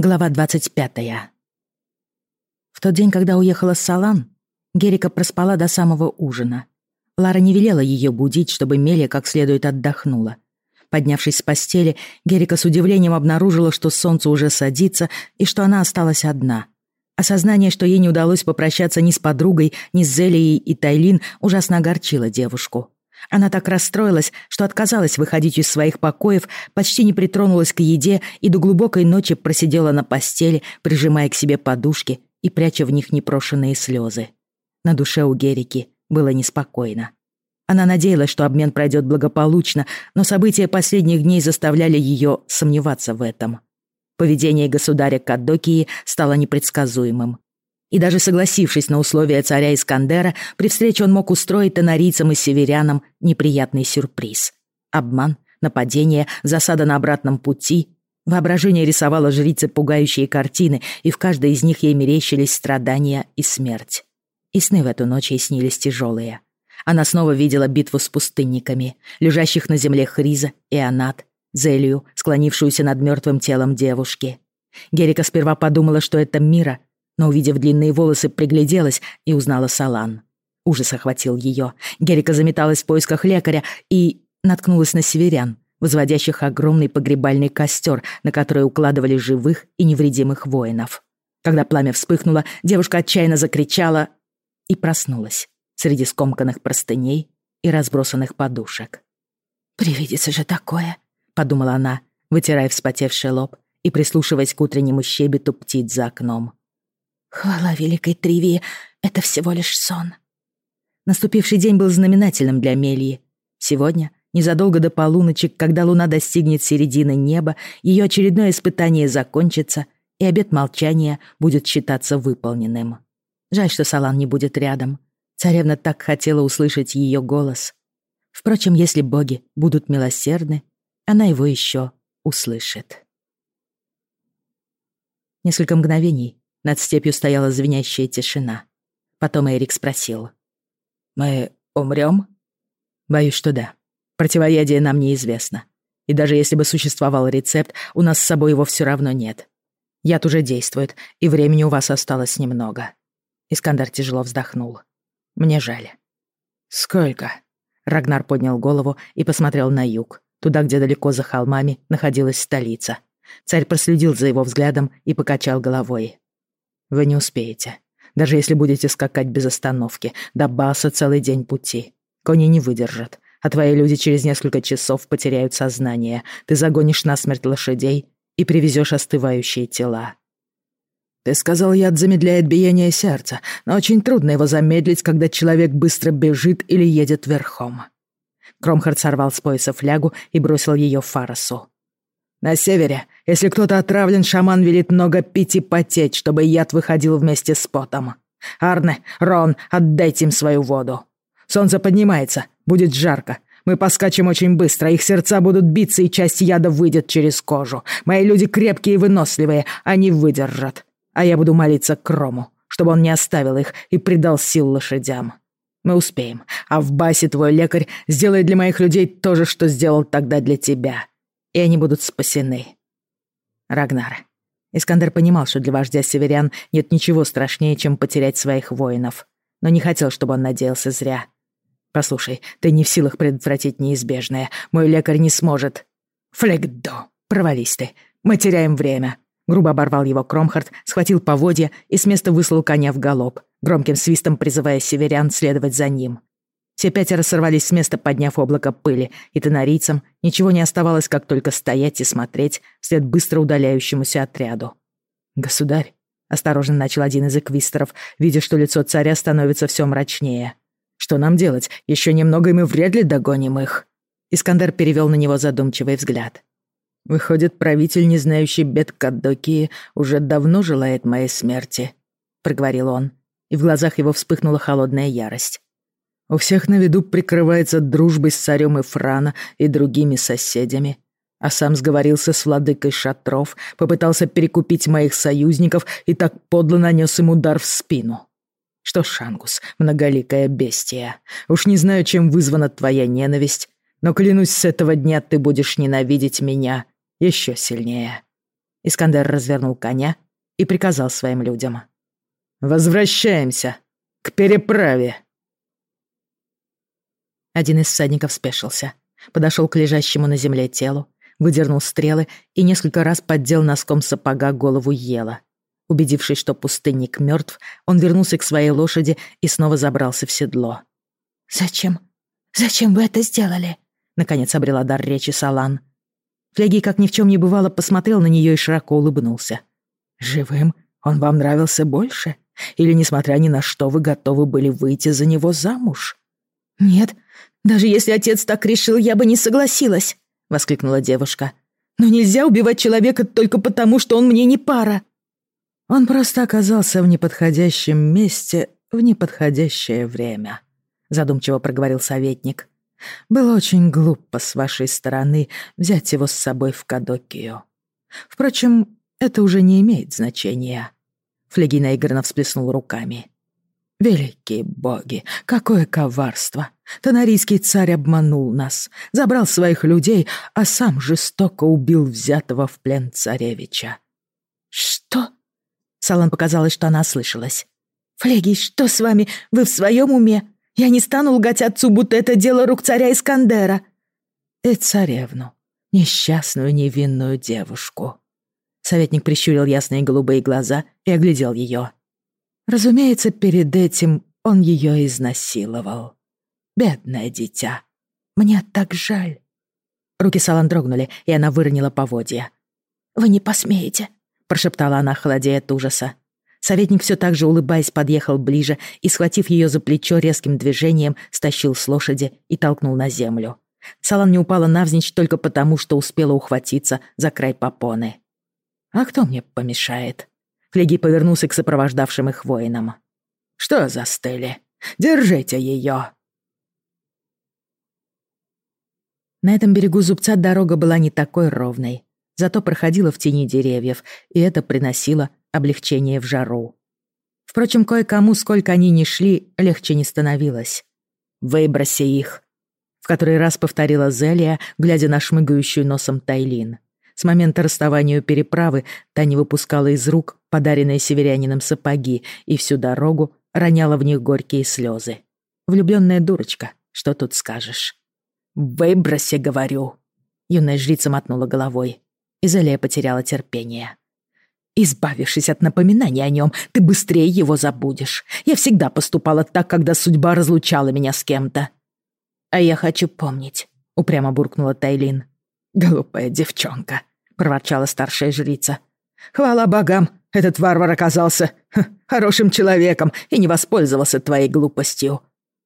Глава 25. В тот день, когда уехала с Салан, Герика проспала до самого ужина. Лара не велела ее будить, чтобы Мелия как следует отдохнула. Поднявшись с постели, Герика с удивлением обнаружила, что солнце уже садится и что она осталась одна. Осознание, что ей не удалось попрощаться ни с подругой, ни с Зелией и Тайлин, ужасно огорчило девушку. Она так расстроилась, что отказалась выходить из своих покоев, почти не притронулась к еде и до глубокой ночи просидела на постели, прижимая к себе подушки и пряча в них непрошенные слезы. На душе у Герики было неспокойно. Она надеялась, что обмен пройдет благополучно, но события последних дней заставляли ее сомневаться в этом. Поведение государя Каддокии стало непредсказуемым. И даже согласившись на условия царя Искандера, при встрече он мог устроить тонарийцам и северянам неприятный сюрприз. Обман, нападение, засада на обратном пути. Воображение рисовало жрицы пугающие картины, и в каждой из них ей мерещились страдания и смерть. И сны в эту ночь ей снились тяжелые. Она снова видела битву с пустынниками, лежащих на земле Хриза и Анат, Зелию, склонившуюся над мертвым телом девушки. Герика сперва подумала, что это Мира, но, увидев длинные волосы, пригляделась и узнала Салан. Ужас охватил ее. Герика заметалась в поисках лекаря и наткнулась на северян, возводящих огромный погребальный костер, на который укладывали живых и невредимых воинов. Когда пламя вспыхнуло, девушка отчаянно закричала и проснулась среди скомканных простыней и разбросанных подушек. «Привидится же такое», — подумала она, вытирая вспотевший лоб и прислушиваясь к утреннему щебету птиц за окном. Хвала великой Тривии, это всего лишь сон. Наступивший день был знаменательным для Мелии. Сегодня, незадолго до полуночи, когда луна достигнет середины неба, ее очередное испытание закончится, и обет молчания будет считаться выполненным. Жаль, что Салан не будет рядом. Царевна так хотела услышать ее голос. Впрочем, если боги будут милосердны, она его еще услышит. Несколько мгновений над степью стояла звенящая тишина. Потом Эрик спросил. «Мы умрем?» «Боюсь, что да. Противоядие нам неизвестно. И даже если бы существовал рецепт, у нас с собой его все равно нет. Яд уже действует, и времени у вас осталось немного». Искандар тяжело вздохнул. «Мне жаль». «Сколько?» Рагнар поднял голову и посмотрел на юг, туда, где далеко за холмами находилась столица. Царь проследил за его взглядом и покачал головой. Вы не успеете. Даже если будете скакать без остановки. До Баса целый день пути. Кони не выдержат. А твои люди через несколько часов потеряют сознание. Ты загонишь насмерть лошадей и привезешь остывающие тела. Ты сказал, яд замедляет биение сердца, но очень трудно его замедлить, когда человек быстро бежит или едет верхом. Кромхард сорвал с пояса флягу и бросил ее Фарасу. На севере, если кто-то отравлен, шаман велит много пить и потеть, чтобы яд выходил вместе с потом. Арне, Рон, отдайте им свою воду. Солнце поднимается, будет жарко. Мы поскачем очень быстро, их сердца будут биться, и часть яда выйдет через кожу. Мои люди крепкие и выносливые, они выдержат. А я буду молиться Крому, чтобы он не оставил их и придал сил лошадям. Мы успеем, а в Басе твой лекарь сделает для моих людей то же, что сделал тогда для тебя и они будут спасены. Рагнар. Искандер понимал, что для вождя северян нет ничего страшнее, чем потерять своих воинов, но не хотел, чтобы он надеялся зря. «Послушай, ты не в силах предотвратить неизбежное. Мой лекарь не сможет». «Флегдо! Провались ты! Мы теряем время!» Грубо оборвал его Кромхард, схватил поводья и с места выслал коня в галоп, громким свистом призывая северян следовать за ним. Все пятеро сорвались с места, подняв облако пыли, и тонарийцам ничего не оставалось, как только стоять и смотреть вслед быстро удаляющемуся отряду. «Государь», — осторожно начал один из эквистеров, видя, что лицо царя становится все мрачнее. «Что нам делать? Еще немного, и мы вряд ли догоним их». Искандер перевел на него задумчивый взгляд. «Выходит, правитель, не знающий бед Каддокии, уже давно желает моей смерти», — проговорил он, и в глазах его вспыхнула холодная ярость. У всех на виду прикрывается дружбой с царем Эфрана и другими соседями. А сам сговорился с владыкой шатров, попытался перекупить моих союзников и так подло нанес им удар в спину. Что Шангус, многоликая бестия, уж не знаю, чем вызвана твоя ненависть, но клянусь, с этого дня ты будешь ненавидеть меня еще сильнее. Искандер развернул коня и приказал своим людям. «Возвращаемся к переправе!» Один из всадников спешился, подошел к лежащему на земле телу, выдернул стрелы и несколько раз поддел носком сапога голову Ела. Убедившись, что пустынник мертв, он вернулся к своей лошади и снова забрался в седло. «Зачем? Зачем вы это сделали?» Наконец обрела дар речи Салан. Флегий, как ни в чем не бывало, посмотрел на нее и широко улыбнулся. «Живым он вам нравился больше? Или, несмотря ни на что, вы готовы были выйти за него замуж?» «Нет, даже если отец так решил, я бы не согласилась», — воскликнула девушка. «Но нельзя убивать человека только потому, что он мне не пара». Он просто оказался в неподходящем месте в неподходящее время, задумчиво проговорил советник. Было очень глупо с вашей стороны взять его с собой в Кадокию. Впрочем, это уже не имеет значения. Флегий наигранно всплеснул руками. Великие боги, какое коварство! Тонарийский царь обманул нас, забрал своих людей, а сам жестоко убил взятого в плен царевича. Что? Салан показалось, что она ослышалась. «Флегий, что с вами? Вы в своем уме? Я не стану лгать отцу, будто это дело рук царя Искандера». «И царевну, несчастную невинную девушку». Советник прищурил ясные голубые глаза и оглядел ее. Разумеется, перед этим он ее изнасиловал. Бедное дитя. Мне так жаль. Руки Салан дрогнули, и она выронила поводья. «Вы не посмеете», прошептала она, холодея от ужаса. Советник все так же, улыбаясь, подъехал ближе и, схватив ее за плечо резким движением, стащил с лошади и толкнул на землю. Салан не упала навзничь только потому, что успела ухватиться за край попоны. «А кто мне помешает?» Флеги повернулся к сопровождавшим их воинам. «Что застыли? Держите ее!» На этом берегу зубца дорога была не такой ровной зато проходила в тени деревьев, и это приносило облегчение в жару. Впрочем, кое-кому, сколько они ни шли, легче не становилось. «Выброси их!» В который раз повторила Зелия, глядя на шмыгающую носом Тайлин. С момента расставания у переправы та не выпускала из рук подаренные северянином сапоги и всю дорогу роняла в них горькие слезы. Влюбленная дурочка, что тут скажешь? «Выброси, говорю!» Юная жрица мотнула головой. Изалия потеряла терпение. Избавившись от напоминания о нем, ты быстрее его забудешь. Я всегда поступала так, когда судьба разлучала меня с кем-то. А я хочу помнить, упрямо буркнула Тайлин. Глупая девчонка, проворчала старшая жрица. Хвала богам, этот варвар оказался ха, хорошим человеком и не воспользовался твоей глупостью.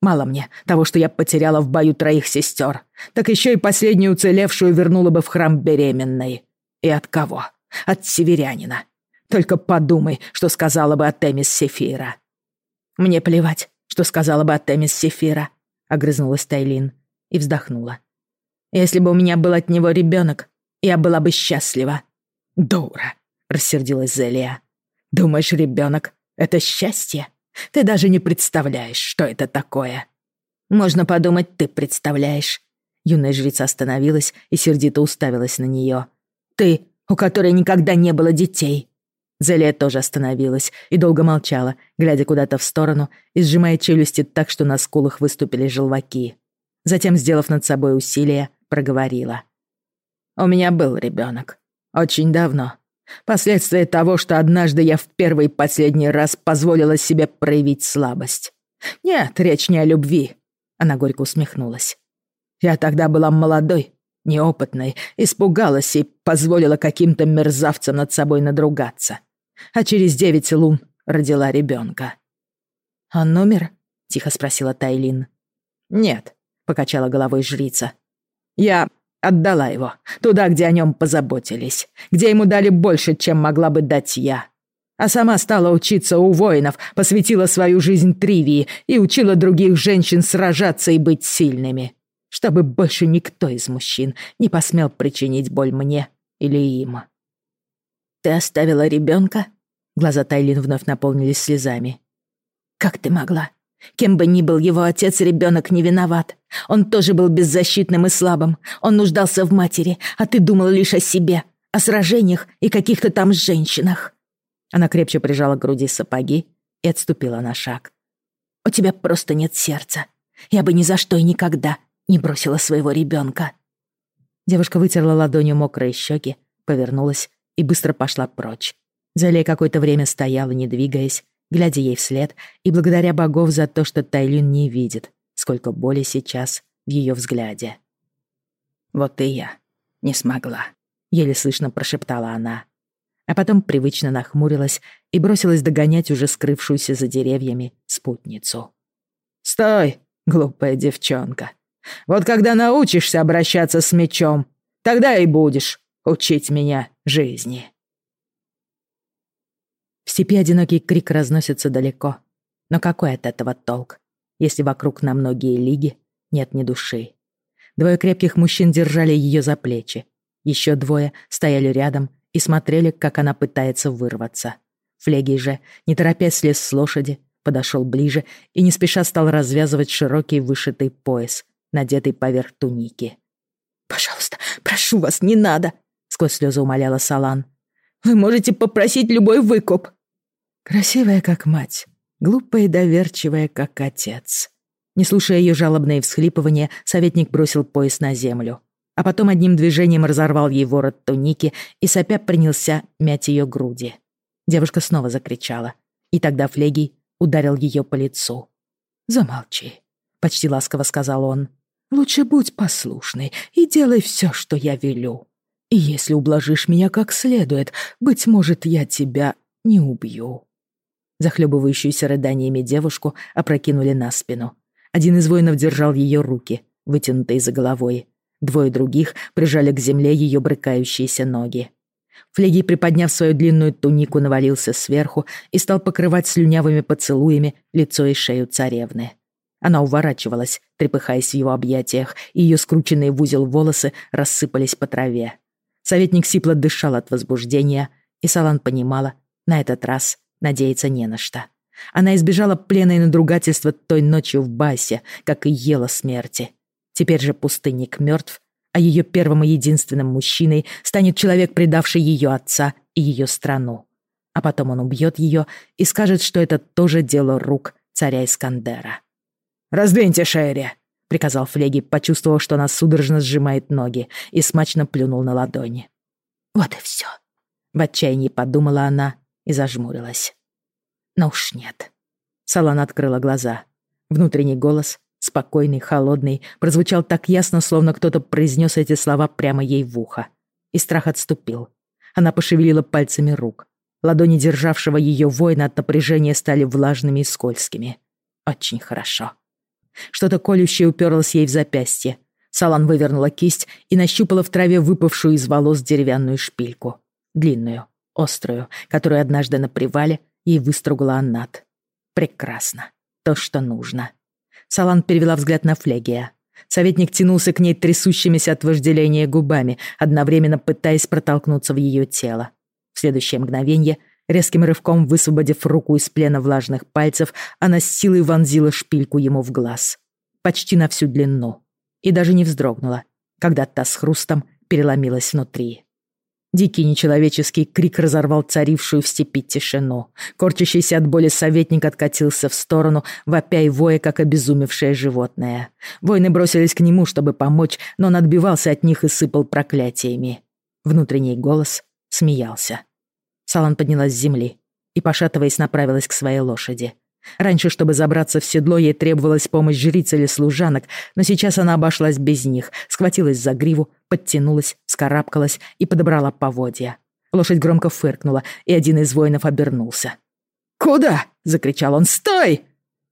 Мало мне того, что я потеряла в бою троих сестер, так еще и последнюю уцелевшую вернула бы в храм беременной. И от кого? От северянина. Только подумай, что сказала бы Атемис Сефира. Мне плевать, что сказала бы Атемис Сефира, огрызнулась Тайлин и вздохнула. Если бы у меня был от него ребенок, я была бы счастлива. Дура, рассердилась Зелия. Думаешь, ребенок — это счастье? Ты даже не представляешь, что это такое. Можно подумать, ты представляешь. Юная жрица остановилась и сердито уставилась на нее. Ты, у которой никогда не было детей». Зелия тоже остановилась и долго молчала, глядя куда-то в сторону и сжимая челюсти так, что на скулах выступили желваки. Затем, сделав над собой усилие, проговорила. «У меня был ребенок. Очень давно. Последствия того, что однажды я в первый и последний раз позволила себе проявить слабость. Нет, речь не о любви». Она горько усмехнулась. «Я тогда была молодой неопытной, испугалась и позволила каким-то мерзавцам над собой надругаться. А через девять лун родила ребенка. «А номер?» — тихо спросила Тайлин. «Нет», — покачала головой жрица. «Я отдала его туда, где о нем позаботились, где ему дали больше, чем могла бы дать я. А сама стала учиться у воинов, посвятила свою жизнь Тривии и учила других женщин сражаться и быть сильными чтобы больше никто из мужчин не посмел причинить боль мне или им. «Ты оставила ребенка? Глаза Тайлин вновь наполнились слезами. «Как ты могла? Кем бы ни был его отец, ребенок не виноват. Он тоже был беззащитным и слабым. Он нуждался в матери, а ты думал лишь о себе. о сражениях и каких-то там женщинах». Она крепче прижала к груди сапоги и отступила на шаг. «У тебя просто нет сердца. Я бы ни за что и никогда не бросила своего ребенка. Девушка вытерла ладонью мокрые щеки, повернулась и быстро пошла прочь. Залей какое-то время стояла, не двигаясь, глядя ей вслед, и благодаря богов за то, что Тайлин не видит, сколько боли сейчас в ее взгляде. «Вот и я не смогла», — еле слышно прошептала она. А потом привычно нахмурилась и бросилась догонять уже скрывшуюся за деревьями спутницу. «Стой, глупая девчонка!» Вот когда научишься обращаться с мечом, тогда и будешь учить меня жизни. В степи одинокий крик разносится далеко. Но какой от этого толк, если вокруг на многие лиги нет ни души? Двое крепких мужчин держали ее за плечи. Еще двое стояли рядом и смотрели, как она пытается вырваться. Флегий же, не торопясь слез с лошади, подошел ближе и не спеша стал развязывать широкий вышитый пояс, надетый поверх туники. «Пожалуйста, прошу вас, не надо!» — сквозь слезы умоляла Салан. «Вы можете попросить любой выкуп!» Красивая, как мать, глупая и доверчивая, как отец. Не слушая ее жалобные всхлипывания, советник бросил пояс на землю, а потом одним движением разорвал ей ворот туники и сопя принялся мять ее груди. Девушка снова закричала, и тогда Флегий ударил ее по лицу. «Замолчи», — почти ласково сказал он. Лучше будь послушной и делай все, что я велю. И если ублажишь меня как следует, быть может, я тебя не убью». Захлебывающуюся рыданиями девушку опрокинули на спину. Один из воинов держал ее руки, вытянутые за головой. Двое других прижали к земле ее брыкающиеся ноги. Флегий, приподняв свою длинную тунику, навалился сверху и стал покрывать слюнявыми поцелуями лицо и шею царевны. Она уворачивалась, трепыхаясь в его объятиях, и ее скрученные в узел волосы рассыпались по траве. Советник сипло дышал от возбуждения, и Салан понимала, на этот раз надеяться не на что. Она избежала плена и надругательства той ночью в Басе, как и ела смерти. Теперь же пустынник мертв, а ее первым и единственным мужчиной станет человек, предавший ее отца и ее страну. А потом он убьет ее и скажет, что это тоже дело рук царя Искандера. «Раздвиньте Шерри!» — приказал Флеги, почувствовав, что она судорожно сжимает ноги, и смачно плюнул на ладони. «Вот и все!» — в отчаянии подумала она и зажмурилась. Но уж нет. Салан открыла глаза. Внутренний голос, спокойный, холодный, прозвучал так ясно, словно кто-то произнес эти слова прямо ей в ухо. И страх отступил. Она пошевелила пальцами рук. Ладони державшего ее воина от напряжения стали влажными и скользкими. Очень хорошо. Что-то колющее уперлось ей в запястье. Салан вывернула кисть и нащупала в траве выпавшую из волос деревянную шпильку. Длинную, острую, которую однажды на привале ей выстругала Аннат. Прекрасно. То, что нужно. Салан перевела взгляд на Флегия. Советник тянулся к ней трясущимися от вожделения губами, одновременно пытаясь протолкнуться в ее тело. В следующее мгновение — Резким рывком высвободив руку из плена влажных пальцев, она с силой вонзила шпильку ему в глаз. Почти на всю длину. И даже не вздрогнула, когда та с хрустом переломилась внутри. Дикий нечеловеческий крик разорвал царившую в степи тишину. Корчащийся от боли советник откатился в сторону, вопя и воя, как обезумевшее животное. Воины бросились к нему, чтобы помочь, но он отбивался от них и сыпал проклятиями. Внутренний голос смеялся. Салан поднялась с земли и, пошатываясь, направилась к своей лошади. Раньше, чтобы забраться в седло, ей требовалась помощь жриц или служанок, но сейчас она обошлась без них, схватилась за гриву, подтянулась, скарабкалась и подобрала поводья. Лошадь громко фыркнула, и один из воинов обернулся. «Куда?» — закричал он. «Стой!»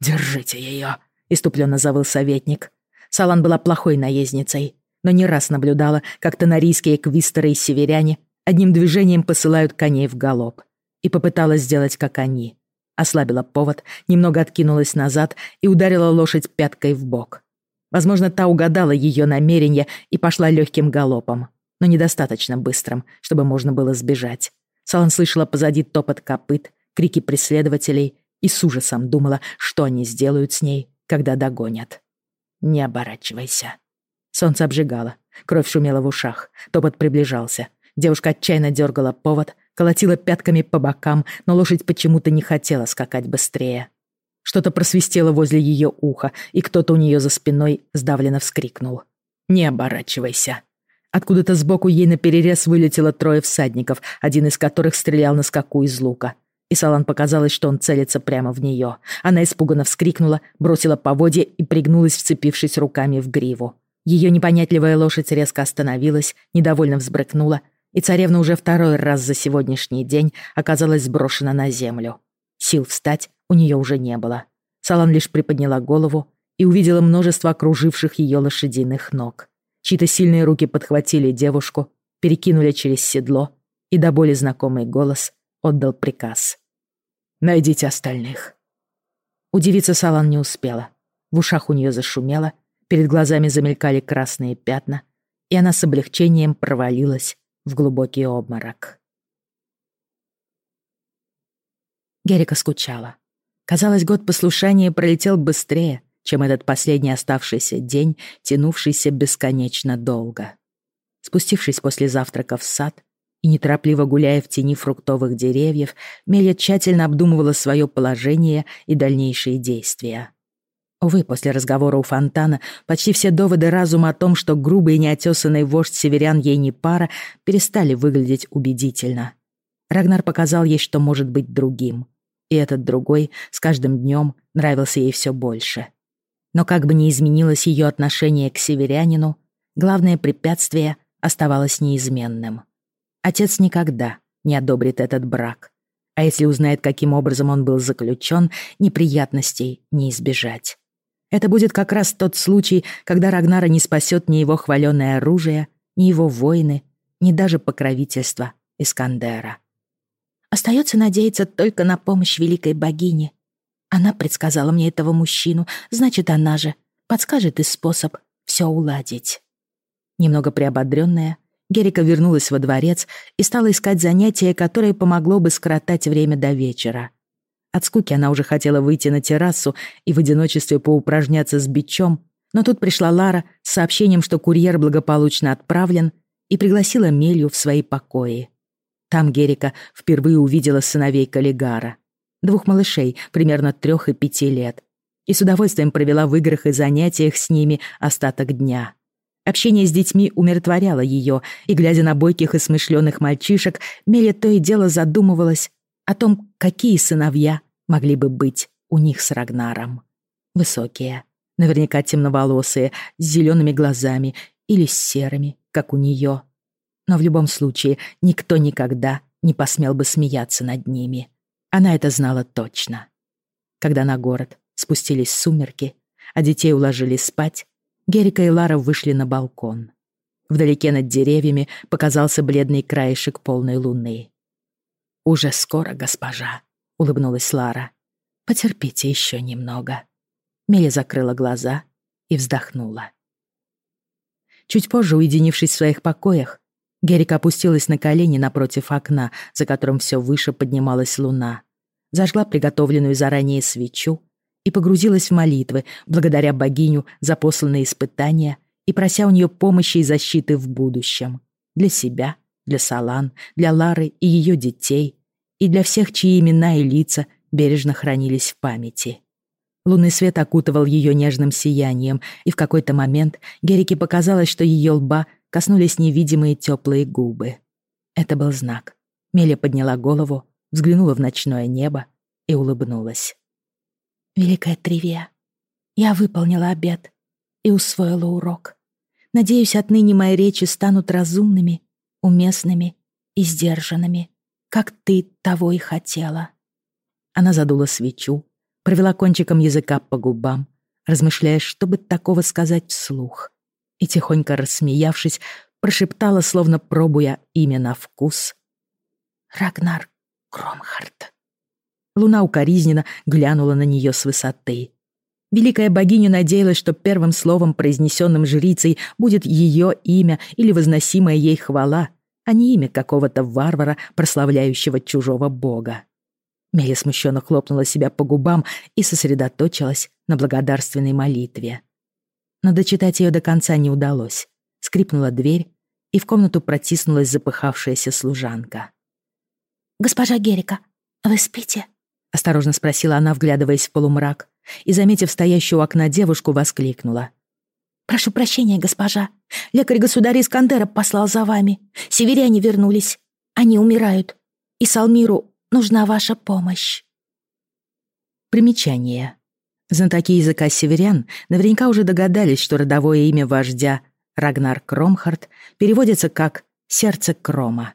«Держите ее!» — иступленно завыл советник. Салан была плохой наездницей, но не раз наблюдала, как тонарийские квистеры и северяне одним движением посылают коней в галоп. И попыталась сделать, как они. Ослабила повод, немного откинулась назад и ударила лошадь пяткой в бок. Возможно, та угадала ее намерение и пошла легким галопом, но недостаточно быстрым, чтобы можно было сбежать. Салан слышала позади топот копыт, крики преследователей и с ужасом думала, что они сделают с ней, когда догонят. «Не оборачивайся». Солнце обжигало, кровь шумела в ушах, топот приближался, Девушка отчаянно дергала повод, колотила пятками по бокам, но лошадь почему-то не хотела скакать быстрее. Что-то просвистело возле ее уха, и кто-то у нее за спиной сдавленно вскрикнул. «Не оборачивайся!» Откуда-то сбоку ей наперерез вылетело трое всадников, один из которых стрелял на скаку из лука. И Салан показалось, что он целится прямо в нее. Она испуганно вскрикнула, бросила поводья и пригнулась, вцепившись руками в гриву. Ее непонятливая лошадь резко остановилась, недовольно взбрыкнула, и царевна уже второй раз за сегодняшний день оказалась сброшена на землю. Сил встать у нее уже не было. Салан лишь приподняла голову и увидела множество окруживших ее лошадиных ног. Чьи-то сильные руки подхватили девушку, перекинули через седло, и до боли знакомый голос отдал приказ. «Найдите остальных». Удивиться Салан не успела. В ушах у нее зашумело, перед глазами замелькали красные пятна, и она с облегчением провалилась в глубокий обморок. Герика скучала. Казалось, год послушания пролетел быстрее, чем этот последний оставшийся день, тянувшийся бесконечно долго. Спустившись после завтрака в сад и неторопливо гуляя в тени фруктовых деревьев, Меля тщательно обдумывала свое положение и дальнейшие действия. Увы, после разговора у фонтана почти все доводы разума о том, что грубый и неотесанный вождь северян ей не пара, перестали выглядеть убедительно. Рагнар показал ей, что может быть другим — и этот другой с каждым днем нравился ей все больше. Но как бы ни изменилось ее отношение к северянину, главное препятствие оставалось неизменным. Отец никогда не одобрит этот брак, а если узнает, каким образом он был заключен, неприятностей не избежать. Это будет как раз тот случай, когда Рагнара не спасет ни его хваленое оружие, ни его воины, ни даже покровительство Искандера. Остается надеяться только на помощь великой богини. Она предсказала мне этого мужчину, значит, она же подскажет и способ все уладить. Немного приободренная, Герика вернулась во дворец и стала искать занятие, которое помогло бы скоротать время до вечера. От скуки она уже хотела выйти на террасу и в одиночестве поупражняться с бичом, но тут пришла Лара с сообщением, что курьер благополучно отправлен, и пригласила Мелью в свои покои. Там Герика впервые увидела сыновей Каллигара. Двух малышей, примерно трех и пяти лет. И с удовольствием провела в играх и занятиях с ними остаток дня. Общение с детьми умиротворяло ее, и, глядя на бойких и смышленых мальчишек, Меля то и дело задумывалась о том, какие сыновья могли бы быть у них с Рагнаром. Высокие, наверняка темноволосые, с зелеными глазами или с серыми, как у нее. Но в любом случае никто никогда не посмел бы смеяться над ними. Она это знала точно. Когда на город спустились сумерки, а детей уложили спать, Герика и Лара вышли на балкон. Вдалеке над деревьями показался бледный краешек полной луны. «Уже скоро, госпожа», — улыбнулась Лара. «Потерпите еще немного». Мия закрыла глаза и вздохнула. Чуть позже, уединившись в своих покоях, Герика опустилась на колени напротив окна, за которым все выше поднималась луна. Зажгла приготовленную заранее свечу и погрузилась в молитвы, благодаря богиню за посланные испытания и прося у нее помощи и защиты в будущем. Для себя, для Салан, для Лары и ее детей, и для всех, чьи имена и лица бережно хранились в памяти. Лунный свет окутывал ее нежным сиянием, и в какой-то момент Герике показалось, что ее лба коснулись невидимые теплые губы. Это был знак. Меля подняла голову, взглянула в ночное небо и улыбнулась. «Великая Тривия, я выполнила обет и усвоила урок. Надеюсь, отныне мои речи станут разумными, уместными и сдержанными, как ты того и хотела». Она задула свечу, провела кончиком языка по губам, размышляя, что бы такого сказать вслух и, тихонько рассмеявшись, прошептала, словно пробуя имя на вкус. «Рагнар Кромхарт». Луна укоризненно глянула на нее с высоты. Великая богиня надеялась, что первым словом, произнесенным жрицей, будет ее имя или возносимая ей хвала, а не имя какого-то варвара, прославляющего чужого бога. Меля смущенно хлопнула себя по губам и сосредоточилась на благодарственной молитве но дочитать ее до конца не удалось. Скрипнула дверь, и в комнату протиснулась запыхавшаяся служанка. «Госпожа Герика, вы спите?» — осторожно спросила она, вглядываясь в полумрак, и, заметив стоящую у окна девушку, воскликнула. «Прошу прощения, госпожа. Лекарь государя Искандера послал за вами. Северяне вернулись. Они умирают. И Салмиру нужна ваша помощь». Примечание. Знатоки языка северян наверняка уже догадались, что родовое имя вождя Рагнар Кромхард переводится как «сердце Крома».